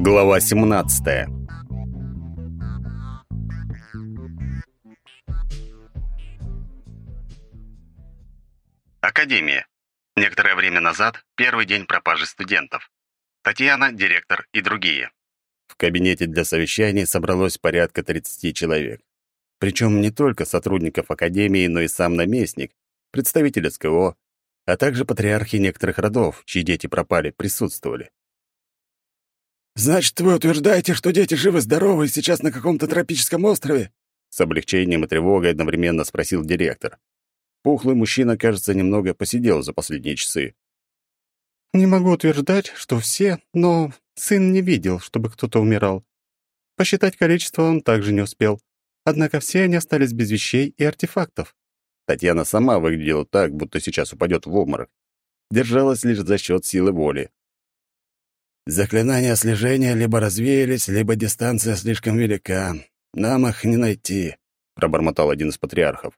Глава 17. Академия. Некоторое время назад, первый день пропажи студентов. Татьяна, директор и другие. В кабинете для совещаний собралось порядка 30 человек. Причем не только сотрудников Академии, но и сам наместник, представители СКО, а также патриархи некоторых родов, чьи дети пропали, присутствовали. «Значит, вы утверждаете, что дети живы-здоровы и сейчас на каком-то тропическом острове?» С облегчением и тревогой одновременно спросил директор. Пухлый мужчина, кажется, немного посидел за последние часы. «Не могу утверждать, что все, но сын не видел, чтобы кто-то умирал. Посчитать количество он также не успел. Однако все они остались без вещей и артефактов. Татьяна сама выглядела так, будто сейчас упадет в обморок. Держалась лишь за счет силы воли. «Заклинания слежения либо развеялись, либо дистанция слишком велика. Нам их не найти», — пробормотал один из патриархов.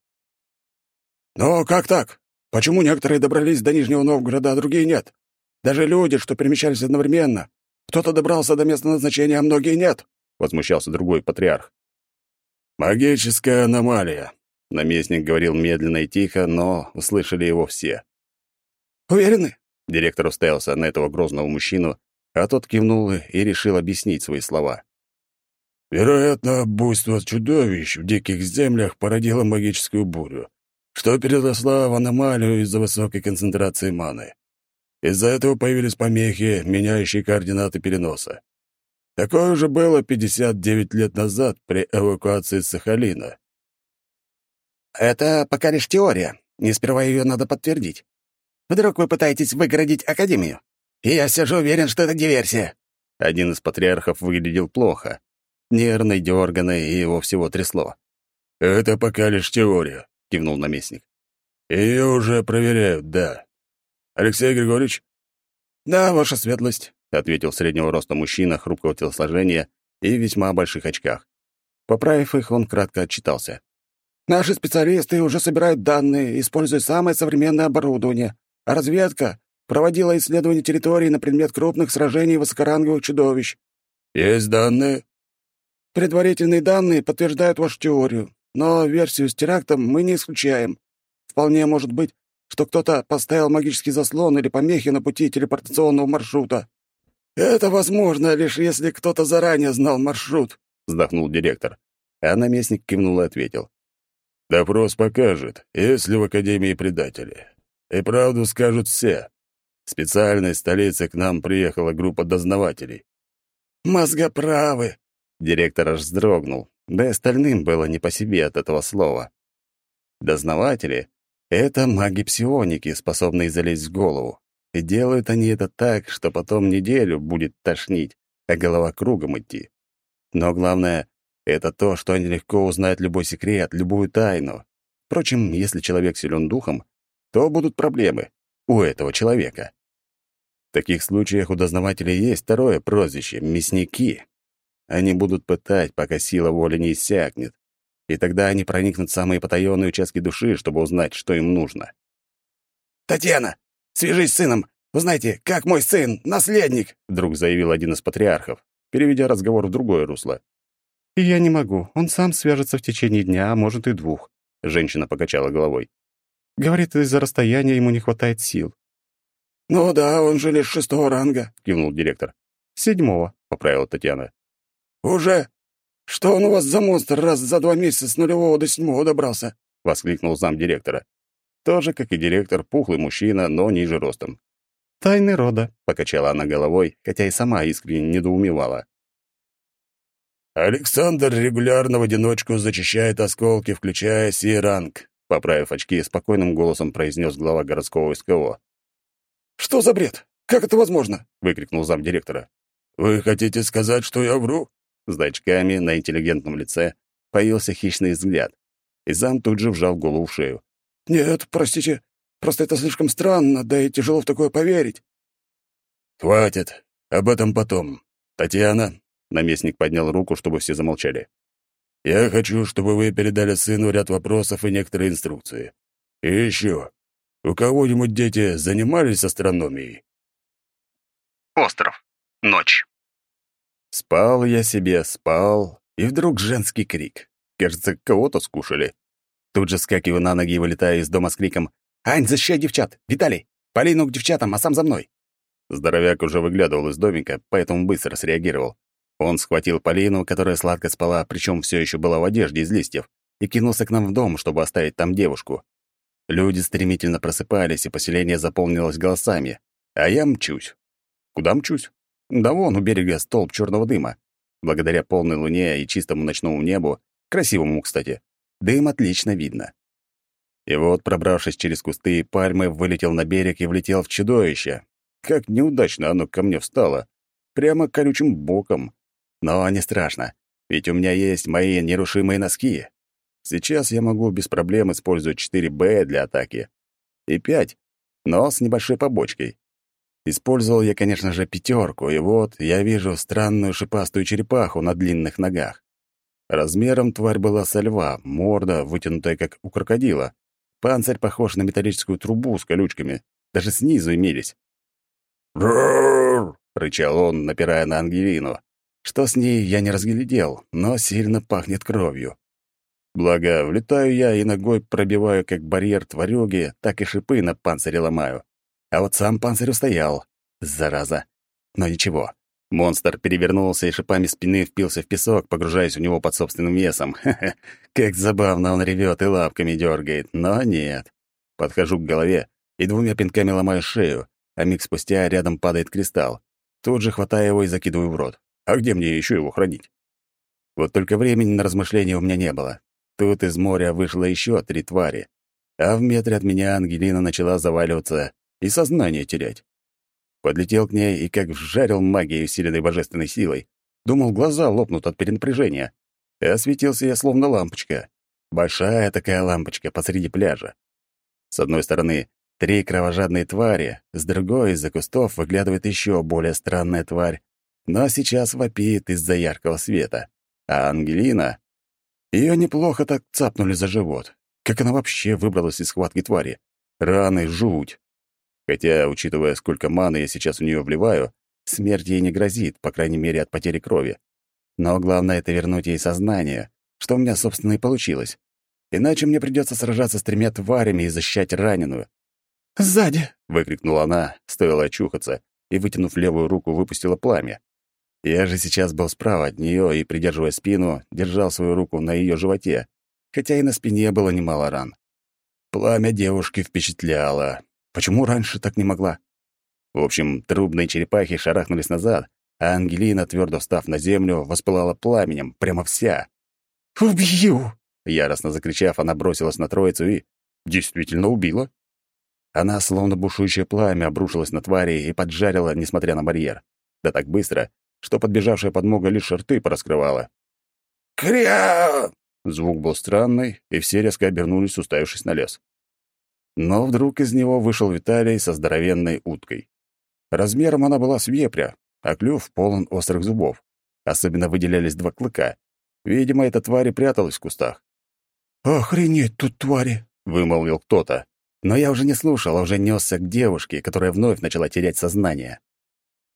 «Но как так? Почему некоторые добрались до Нижнего Новгорода, а другие нет? Даже люди, что перемещались одновременно. Кто-то добрался до места назначения, а многие нет», — возмущался другой патриарх. «Магическая аномалия», — наместник говорил медленно и тихо, но услышали его все. «Уверены?» — директор уставился на этого грозного мужчину, а тот кивнул и решил объяснить свои слова. «Вероятно, буйство чудовищ в диких землях породило магическую бурю, что переросла в аномалию из-за высокой концентрации маны. Из-за этого появились помехи, меняющие координаты переноса. Такое же было 59 лет назад при эвакуации Сахалина. Это пока лишь теория, и сперва ее надо подтвердить. Вдруг вы пытаетесь выгородить Академию? И я же уверен, что это диверсия. Один из патриархов выглядел плохо. Нервный, дерганный, и его всего трясло. «Это пока лишь теория», — кивнул наместник. «Ее уже проверяют, да. Алексей Григорьевич?» «Да, ваша светлость. — ответил среднего роста мужчина, хрупкого телосложения и весьма больших очках. Поправив их, он кратко отчитался. «Наши специалисты уже собирают данные, используя самое современное оборудование, разведка проводила исследование территории на предмет крупных сражений высокоранговых чудовищ». «Есть данные?» «Предварительные данные подтверждают вашу теорию, но версию с терактом мы не исключаем. Вполне может быть, что кто-то поставил магический заслон или помехи на пути телепортационного маршрута. «Это возможно, лишь если кто-то заранее знал маршрут», — вздохнул директор. А наместник кивнул и ответил. «Допрос покажет, если в Академии предатели. И правду скажут все. Специально из столицы к нам приехала группа дознавателей». «Мозгоправы», — директор аж вздрогнул, да и остальным было не по себе от этого слова. Дознаватели — это маги-псионики, способные залезть в голову. И делают они это так, что потом неделю будет тошнить, а голова кругом идти. Но главное — это то, что они легко узнают любой секрет, любую тайну. Впрочем, если человек силен духом, то будут проблемы у этого человека. В таких случаях у дознавателей есть второе прозвище — мясники. Они будут пытать, пока сила воли не иссякнет, и тогда они проникнут в самые потаенные участки души, чтобы узнать, что им нужно. «Татьяна, Свяжись с сыном. Узнайте, как мой сын, наследник!» Вдруг заявил один из патриархов, переведя разговор в другое русло. «И я не могу. Он сам свяжется в течение дня, а может и двух». Женщина покачала головой. «Говорит, из-за расстояния ему не хватает сил». «Ну да, он же лишь шестого ранга», — кивнул директор. «Седьмого», — поправила Татьяна. «Уже? Что он у вас за монстр, раз за два месяца с нулевого до седьмого добрался?» — воскликнул замдиректора. Тоже, как и директор, пухлый мужчина, но ниже ростом. «Тайны рода», — покачала она головой, хотя и сама искренне недоумевала. «Александр регулярно в одиночку зачищает осколки, включая Си-ранг», поправив очки, спокойным голосом произнес глава городского СКО. «Что за бред? Как это возможно?» — выкрикнул замдиректора. «Вы хотите сказать, что я вру?» С очками на интеллигентном лице появился хищный взгляд, и зам тут же вжал голову в шею. «Нет, простите, просто это слишком странно, да и тяжело в такое поверить». «Хватит, об этом потом. Татьяна», — наместник поднял руку, чтобы все замолчали. «Я хочу, чтобы вы передали сыну ряд вопросов и некоторые инструкции. И еще, у кого-нибудь дети занимались астрономией?» Остров. Ночь. Спал я себе, спал, и вдруг женский крик. Кажется, кого-то скушали. Тут же скакиваю на ноги и вылетаю из дома с криком «Ань, защищай девчат! Виталий, Полину к девчатам, а сам за мной!» Здоровяк уже выглядывал из домика, поэтому быстро среагировал. Он схватил Полину, которая сладко спала, причем все еще была в одежде из листьев, и кинулся к нам в дом, чтобы оставить там девушку. Люди стремительно просыпались, и поселение заполнилось голосами. А я мчусь. Куда мчусь? Да вон у берега столб черного дыма. Благодаря полной луне и чистому ночному небу, красивому, кстати, дым отлично видно. И вот, пробравшись через кусты и пальмы, вылетел на берег и влетел в чудовище. Как неудачно оно ко мне встало. Прямо колючим боком. Но не страшно, ведь у меня есть мои нерушимые носки. Сейчас я могу без проблем использовать 4Б для атаки. И 5, но с небольшой побочкой. Использовал я, конечно же, пятерку, и вот я вижу странную шипастую черепаху на длинных ногах. Размером тварь была со льва, морда вытянутая, как у крокодила. Панцирь похож на металлическую трубу с колючками. Даже снизу имелись. «Ррррр!» — рычал он, напирая на Ангелину. Что с ней, я не разглядел, но сильно пахнет кровью. Благо, влетаю я и ногой пробиваю как барьер тварюги, так и шипы на панцире ломаю. А вот сам панцирь устоял. Зараза. Но ничего. Монстр перевернулся и шипами спины впился в песок, погружаясь в него под собственным весом. Ха-ха, как забавно он ревет и лапками дергает. Но нет. Подхожу к голове и двумя пинками ломаю шею, а миг спустя рядом падает кристалл. Тут же хватаю его и закидываю в рот. А где мне еще его хранить? Вот только времени на размышления у меня не было. Тут из моря вышло еще три твари. А в метре от меня Ангелина начала заваливаться и сознание терять. Подлетел к ней и как вжарил магией, усиленной божественной силой. Думал, глаза лопнут от перенапряжения. И осветился я словно лампочка. Большая такая лампочка посреди пляжа. С одной стороны, три кровожадные твари, с другой из-за кустов выглядывает еще более странная тварь, но сейчас вопит из-за яркого света. А Ангелина... Ее неплохо так цапнули за живот. Как она вообще выбралась из схватки твари? Раны жуть. Хотя, учитывая, сколько маны я сейчас в нее вливаю, смерть ей не грозит, по крайней мере, от потери крови. Но главное — это вернуть ей сознание, что у меня, собственно, и получилось. Иначе мне придется сражаться с тремя тварями и защищать раненую. «Сзади!» — выкрикнула она, стоило очухаться, и, вытянув левую руку, выпустила пламя. Я же сейчас был справа от нее и, придерживая спину, держал свою руку на ее животе, хотя и на спине было немало ран. Пламя девушки впечатляло, Почему раньше так не могла? В общем, трубные черепахи шарахнулись назад, а Ангелина, твердо встав на землю, воспылала пламенем, прямо вся. «Убью!» Яростно закричав, она бросилась на троицу и... Действительно убила. Она, словно бушующее пламя, обрушилась на твари и поджарила, несмотря на барьер. Да так быстро, что подбежавшая подмога лишь рты пораскрывала. «Кря!» Звук был странный, и все резко обернулись, уставившись на лес. Но вдруг из него вышел Виталий со здоровенной уткой. Размером она была с вепря, а клюв полон острых зубов. Особенно выделялись два клыка. Видимо, эта тварь и пряталась в кустах. «Охренеть тут твари!» — вымолвил кто-то. Но я уже не слушал, а уже несся к девушке, которая вновь начала терять сознание.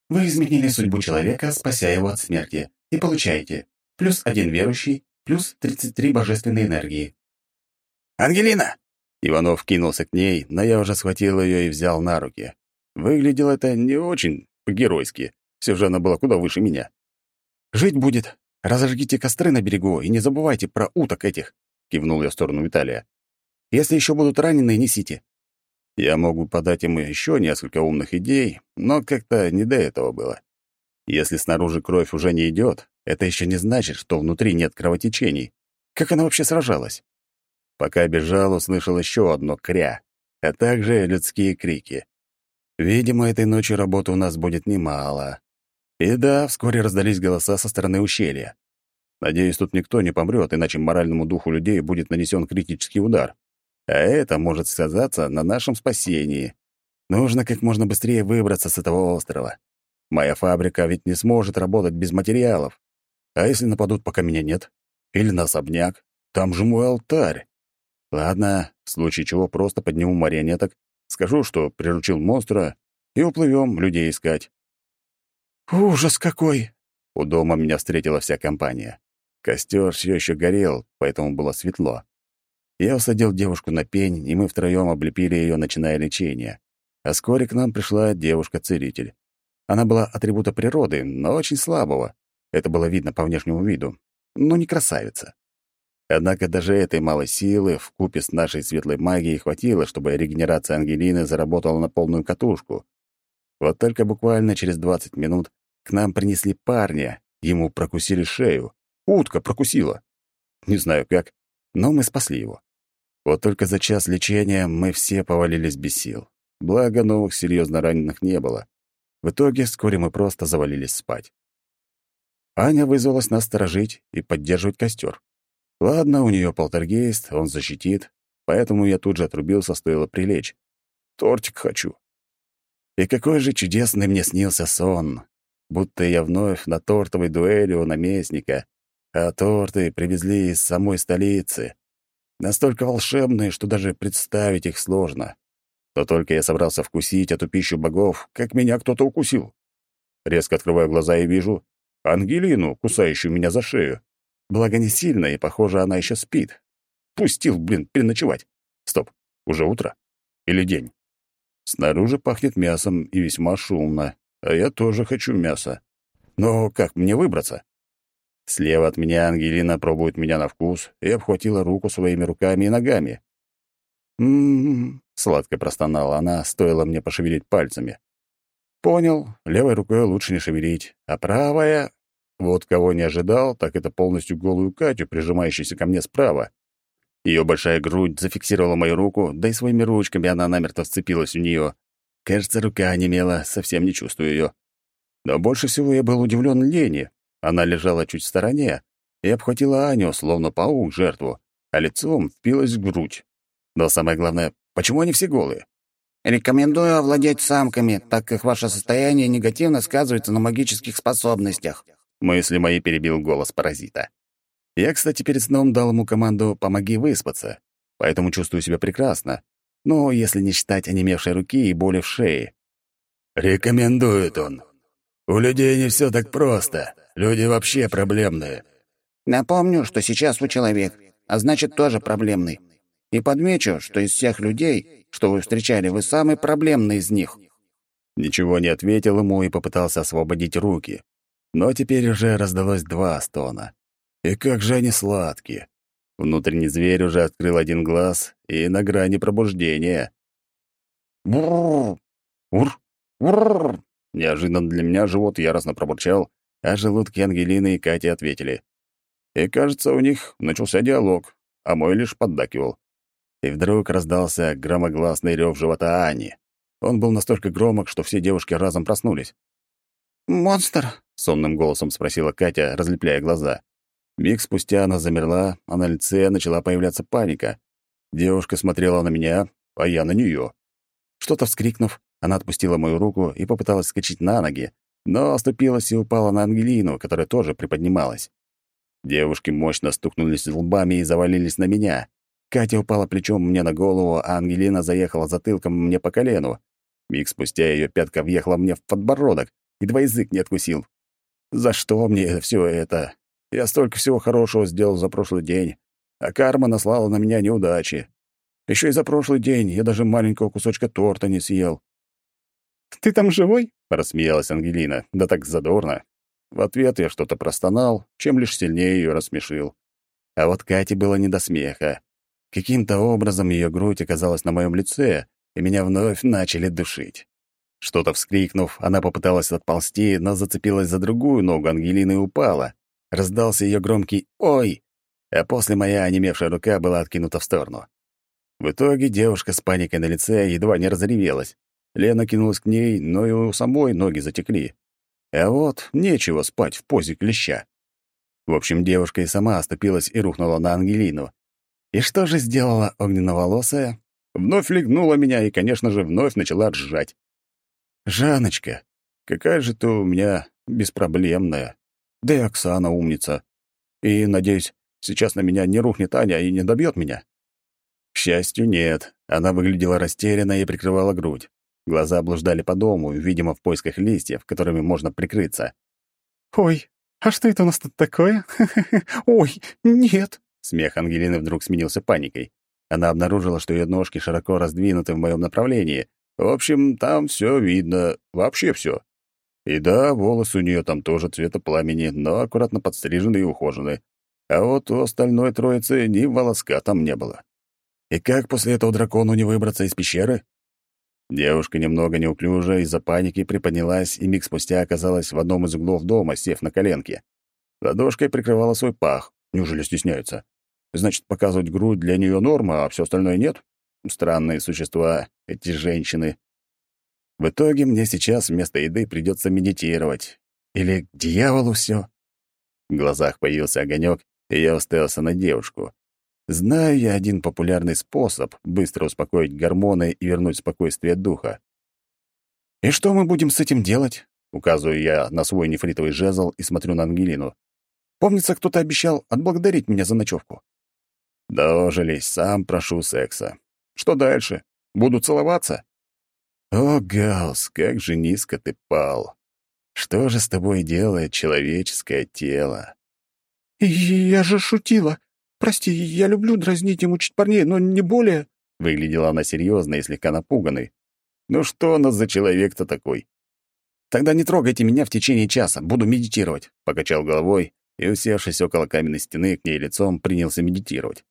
Вы изменили судьбу человека, спася его от смерти, и получаете плюс один верующий, плюс 33 божественной энергии. «Ангелина, Иванов кинулся к ней, но я уже схватил ее и взял на руки. Выглядело это не очень по-геройски. Все же она была куда выше меня. «Жить будет. Разожгите костры на берегу и не забывайте про уток этих», — кивнул я в сторону Виталия. «Если еще будут раненые, несите». Я могу подать ему еще несколько умных идей, но как-то не до этого было. Если снаружи кровь уже не идет, это еще не значит, что внутри нет кровотечений. Как она вообще сражалась? Пока бежал, услышал еще одно «кря», а также людские крики. Видимо, этой ночью работы у нас будет немало. И да, вскоре раздались голоса со стороны ущелья. Надеюсь, тут никто не помрет, иначе моральному духу людей будет нанесен критический удар. А это может сказаться на нашем спасении. Нужно как можно быстрее выбраться с этого острова. Моя фабрика ведь не сможет работать без материалов. А если нападут, пока меня нет? Или на особняк? Там же мой алтарь. Ладно, в случае чего просто подниму марионеток, скажу, что приручил монстра, и уплывем людей искать. «Ужас какой!» У дома меня встретила вся компания. Костер все еще горел, поэтому было светло. Я усадил девушку на пень, и мы втроем облепили ее, начиная лечение. А вскоре к нам пришла девушка-целитель. Она была атрибута природы, но очень слабого. Это было видно по внешнему виду. Но не красавица. Однако даже этой малой силы в купе с нашей светлой магией хватило, чтобы регенерация Ангелины заработала на полную катушку. Вот только буквально через 20 минут к нам принесли парня, ему прокусили шею. Утка прокусила. Не знаю как, но мы спасли его. Вот только за час лечения мы все повалились без сил. Благо, новых серьезно раненых не было. В итоге вскоре мы просто завалились спать. Аня вызвалась нас сторожить и поддерживать костер. Ладно, у нее полтергейст, он защитит, поэтому я тут же отрубился, стоило прилечь. Тортик хочу. И какой же чудесный мне снился сон. Будто я вновь на тортовой дуэли у наместника, а торты привезли из самой столицы. Настолько волшебные, что даже представить их сложно. Но только я собрался вкусить эту пищу богов, как меня кто-то укусил. Резко открываю глаза и вижу Ангелину, кусающую меня за шею. Благо не сильно, и, похоже, она еще спит. Пустил, блин, переночевать. Стоп, уже утро? Или день? Снаружи пахнет мясом и весьма шумно, а я тоже хочу мяса. Но как мне выбраться? Слева от меня Ангелина пробует меня на вкус и обхватила руку своими руками и ногами. «М-м-м», сладко простонала она, стоило мне пошевелить пальцами. «Понял, левой рукой лучше не шевелить, а правая вот кого не ожидал, так это полностью голую Катю, прижимающуюся ко мне справа. Ее большая грудь зафиксировала мою руку, да и своими ручками она намертво вцепилась в нее. Кажется, рука онемела, совсем не чувствую ее. Но больше всего я был удивлен Лене. Она лежала чуть в стороне и обхватила Аню, словно паук, жертву, а лицом впилась в грудь. Но самое главное, почему они все голые? «Рекомендую овладеть самками, так как ваше состояние негативно сказывается на магических способностях», Мысли мои перебил голос паразита. Я, кстати, перед сном дал ему команду «помоги выспаться», поэтому чувствую себя прекрасно, но если не считать онемевшей руки и боли в шее. «Рекомендует он. У людей не все так просто. Люди вообще проблемные». «Напомню, что сейчас вы человек, а значит, тоже проблемный. И подмечу, что из всех людей, что вы встречали, вы самый проблемный из них». Ничего не ответил ему и попытался освободить руки. Но теперь уже раздалось два стона. И как же они сладкие. Внутренний зверь уже открыл один глаз и на грани пробуждения. «Ур! Ур! Ур!» Неожиданно для меня живот яростно пробурчал, а желудки Ангелины и Кати ответили. И, кажется, у них начался диалог, а мой лишь поддакивал. И вдруг раздался громогласный рев живота Ани. Он был настолько громок, что все девушки разом проснулись. «Монстр!» — сонным голосом спросила Катя, разлепляя глаза. Миг спустя она замерла, а на лице начала появляться паника. Девушка смотрела на меня, а я на нее. Что-то вскрикнув, она отпустила мою руку и попыталась скачать на ноги, но оступилась и упала на Ангелину, которая тоже приподнималась. Девушки мощно стукнулись лбами и завалились на меня. Катя упала плечом мне на голову, а Ангелина заехала затылком мне по колену. Миг спустя ее пятка въехала мне в подбородок, едва язык не откусил. За что мне все это? Я столько всего хорошего сделал за прошлый день, а карма наслала на меня неудачи. Еще и за прошлый день я даже маленького кусочка торта не съел. «Ты там живой?» — рассмеялась Ангелина, да так задорно. В ответ я что-то простонал, чем лишь сильнее ее рассмешил. А вот Кате было не до смеха. Каким-то образом ее грудь оказалась на моем лице, и меня вновь начали душить. Что-то вскрикнув, она попыталась отползти, но зацепилась за другую ногу Ангелины и упала. Раздался ее громкий «Ой!», а после моя онемевшая рука была откинута в сторону. В итоге девушка с паникой на лице едва не разревелась. Лена кинулась к ней, но и у самой ноги затекли. А вот нечего спать в позе клеща. В общем, девушка и сама оступилась и рухнула на Ангелину. И что же сделала огненноволосая? Вновь легнула меня и, конечно же, вновь начала ржать. «Жаночка, какая же ты у меня беспроблемная. Да и Оксана умница. И, надеюсь, сейчас на меня не рухнет Аня и не добьет меня». К счастью, нет. Она выглядела растерянно и прикрывала грудь. Глаза блуждали по дому, видимо, в поисках листьев, которыми можно прикрыться. «Ой!» «А что это у нас тут такое? Ой, нет!» Смех Ангелины вдруг сменился паникой. Она обнаружила, что ее ножки широко раздвинуты в моем направлении. В общем, там все видно, вообще все. И да, волосы у нее там тоже цвета пламени, но аккуратно подстрижены и ухожены. А вот у остальной троицы ни волоска там не было. И как после этого дракону не выбраться из пещеры? Девушка немного неуклюже из-за паники приподнялась и миг спустя оказалась в одном из углов дома, сев на коленки. Ладошкой прикрывала свой пах. Неужели стесняется? Значит, показывать грудь для нее норма, а все остальное нет? Странные существа, эти женщины. В итоге мне сейчас вместо еды придется медитировать. Или к дьяволу все. В глазах появился огонек, и я уставился на девушку. Знаю я один популярный способ быстро успокоить гормоны и вернуть спокойствие духа. «И что мы будем с этим делать?» Указываю я на свой нефритовый жезл и смотрю на Ангелину. «Помнится, кто-то обещал отблагодарить меня за ночевку». «Дожились, сам прошу секса. Что дальше? Буду целоваться?» «О, Гаус, как же низко ты пал! Что же с тобой делает человеческое тело?» «Я же шутила. Прости, я люблю дразнить и мучить парней, но не более...» Выглядела она серьезной и слегка напуганной. «Ну что у нас за человек-то такой?» «Тогда не трогайте меня в течение часа, буду медитировать», — покачал головой и, усевшись около каменной стены к ней лицом, принялся медитировать.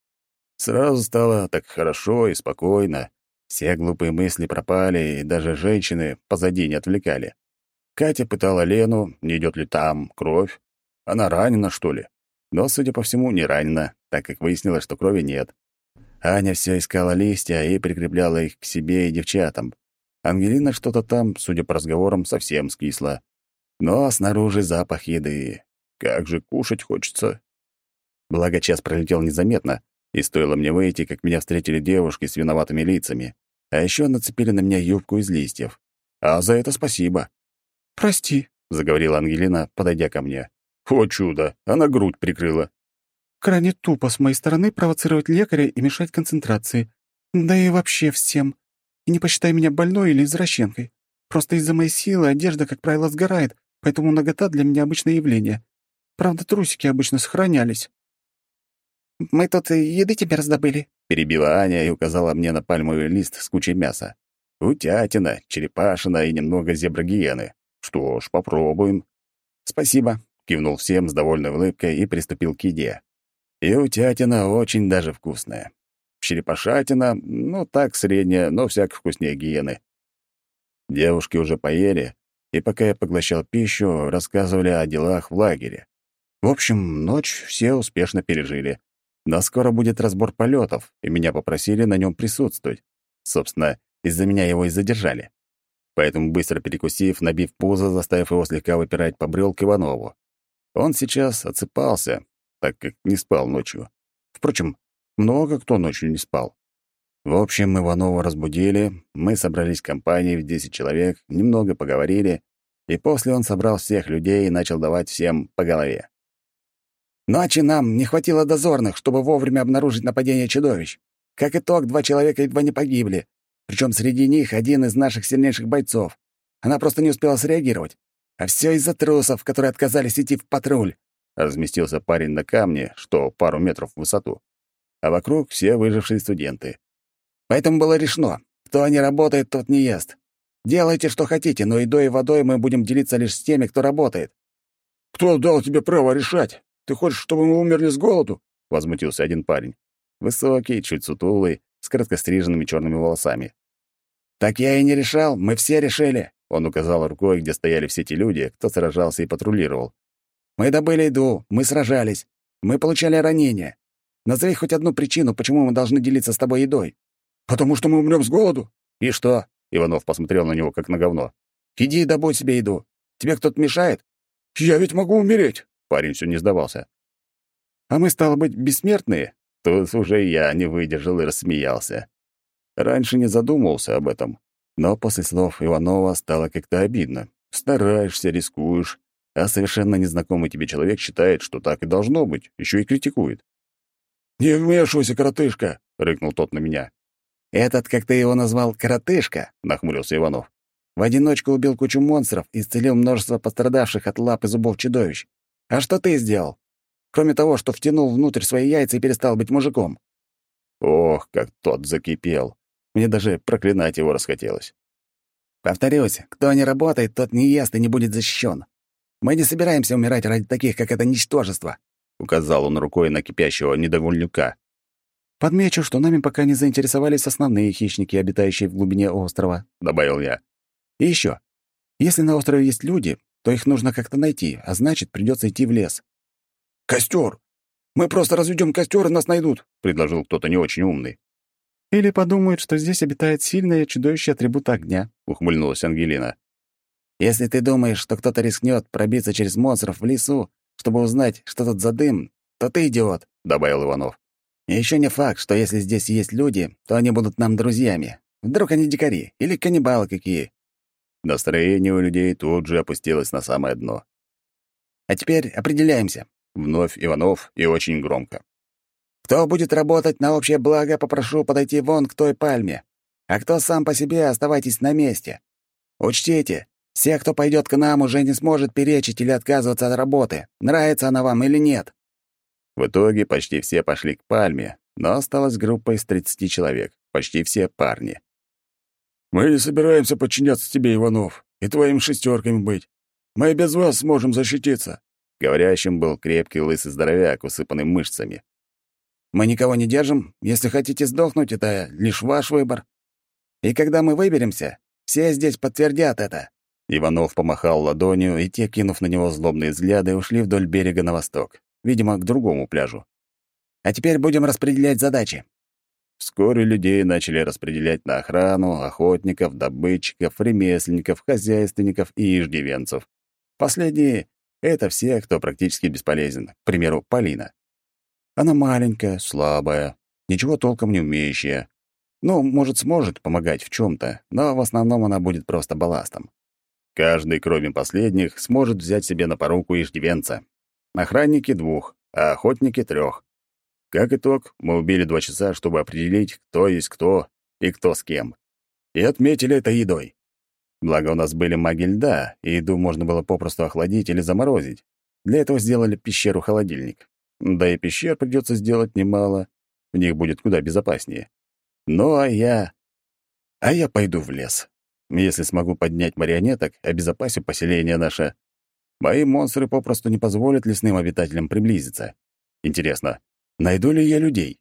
Сразу стало так хорошо и спокойно. Все глупые мысли пропали, и даже женщины позади не отвлекали. Катя пытала Лену, не идет ли там кровь. Она ранена, что ли? Но, судя по всему, не ранена, так как выяснилось, что крови нет. Аня все искала листья и прикрепляла их к себе и девчатам. Ангелина что-то там, судя по разговорам, совсем скисла. Но снаружи запах еды. Как же кушать хочется. Благо, час пролетел незаметно, и стоило мне выйти, как меня встретили девушки с виноватыми лицами. А еще нацепили на меня юбку из листьев. А за это спасибо. «Прости», — заговорила Ангелина, подойдя ко мне. «О чудо! Она грудь прикрыла». «Крайне тупо с моей стороны провоцировать лекаря и мешать концентрации. Да и вообще всем. И не посчитай меня больной или извращенкой. Просто из-за моей силы одежда, как правило, сгорает, поэтому нагота для меня обычное явление. Правда, трусики обычно сохранялись». «Мы тут еды тебе раздобыли», — перебила Аня и указала мне на пальмовый лист с кучей мяса. Утятина, черепашина и немного зеброгиены. Что ж, попробуем. «Спасибо», — кивнул всем с довольной улыбкой и приступил к еде. И утятина очень даже вкусная. Черепашатина, ну, так, средняя, но всяко вкуснее гиены. Девушки уже поели, и пока я поглощал пищу, рассказывали о делах в лагере. В общем, ночь все успешно пережили. Но скоро будет разбор полетов, и меня попросили на нем присутствовать. Собственно, из-за меня его и задержали. Поэтому, быстро перекусив, набив пузо, заставив его слегка выпирать, побрел к Иванову. Он сейчас отсыпался, так как не спал ночью. Впрочем, много кто ночью не спал. В общем, Иванова разбудили, мы собрались в компании в 10 человек, немного поговорили, и после он собрал всех людей и начал давать всем по голове. Ночи нам не хватило дозорных, чтобы вовремя обнаружить нападение чудовищ. Как итог, два человека едва не погибли. Причем среди них один из наших сильнейших бойцов. Она просто не успела среагировать. А все из-за трусов, которые отказались идти в патруль. Разместился парень на камне, что пару метров в высоту. А вокруг все выжившие студенты. Поэтому было решено, кто не работает, тот не ест. Делайте, что хотите, но едой и водой мы будем делиться лишь с теми, кто работает. «Кто дал тебе право решать?» Ты хочешь, чтобы мы умерли с голоду?» — возмутился один парень. Высокий, чуть сутулый, с короткостриженными черными волосами. «Так я и не решал, мы все решили», — он указал рукой, где стояли все те люди, кто сражался и патрулировал. «Мы добыли еду, мы сражались, мы получали ранения. Назови хоть одну причину, почему мы должны делиться с тобой едой». «Потому что мы умрем с голоду». «И что?» — Иванов посмотрел на него, как на говно. «Иди и добудь себе еду. Тебе кто-то мешает?» «Я ведь могу умереть». Парень все не сдавался. «А мы, стало быть, бессмертные?» Тут уже я не выдержал и рассмеялся. Раньше не задумывался об этом, но после слов Иванова стало как-то обидно. Стараешься, рискуешь, а совершенно незнакомый тебе человек считает, что так и должно быть, еще и критикует. «Не вмешивайся, коротышка!» — рыкнул тот на меня. «Этот, как ты его назвал, коротышка?» — нахмурился Иванов. «В одиночку убил кучу монстров и исцелил множество пострадавших от лап и зубов чудовищ. А что ты сделал? Кроме того, что втянул внутрь свои яйца и перестал быть мужиком. Ох, как тот закипел. Мне даже проклинать его расхотелось. Повторюсь, кто не работает, тот не ест и не будет защищен. Мы не собираемся умирать ради таких, как это ничтожество», — указал он рукой на кипящего недовольнюка. «Подмечу, что нами пока не заинтересовались основные хищники, обитающие в глубине острова», — добавил я. «И еще. Если на острове есть люди, то их нужно как-то найти, а значит, придется идти в лес». «Костер! Мы просто разведем костер, и нас найдут», — предложил кто-то не очень умный. «Или подумают, что здесь обитает сильное чудовище атрибута огня», — ухмыльнулась Ангелина. «Если ты думаешь, что кто-то рискнет пробиться через монстров в лесу, чтобы узнать, что тут за дым, то ты идиот», — добавил Иванов. «И еще не факт, что если здесь есть люди, то они будут нам друзьями. Вдруг они дикари или каннибалы какие». Настроение у людей тут же опустилось на самое дно. «А теперь определяемся». Вновь Иванов и очень громко. Кто будет работать на общее благо, попрошу подойти вон к той пальме. А кто сам по себе, оставайтесь на месте. Учтите, все, кто пойдет к нам, уже не сможет перечить или отказываться от работы, нравится она вам или нет». В итоге почти все пошли к пальме, но осталась группа из 30 человек, почти все парни. «Мы не собираемся подчиняться тебе, Иванов, и твоим шестерками быть. Мы без вас сможем защититься». Говорящим был крепкий лысый здоровяк, усыпанный мышцами. Мы никого не держим. Если хотите сдохнуть, это лишь ваш выбор. И когда мы выберемся, все здесь подтвердят это». Иванов помахал ладонью, и те, кинув на него злобные взгляды, ушли вдоль берега на восток, видимо, к другому пляжу. «А теперь будем распределять задачи». Вскоре людей начали распределять на охрану, охотников, добытчиков, ремесленников, хозяйственников и иждивенцев. Последние — это все, кто практически бесполезен. К примеру, Полина. Она маленькая, слабая, ничего толком не умеющая. Ну, может, сможет помогать в чем то но в основном она будет просто балластом. Каждый, кроме последних, сможет взять себе на поруку иждивенца. Охранники — двух, а охотники — трех. Как итог, мы убили два часа, чтобы определить, кто есть кто и кто с кем. И отметили это едой. Благо, у нас были маги льда, и еду можно было попросту охладить или заморозить. Для этого сделали пещеру-холодильник. Да и пещер придется сделать немало. В них будет куда безопаснее. Ну, а я... А я пойду в лес. Если смогу поднять марионеток, обезопасю поселение наше. Мои монстры попросту не позволят лесным обитателям приблизиться. Интересно, найду ли я людей?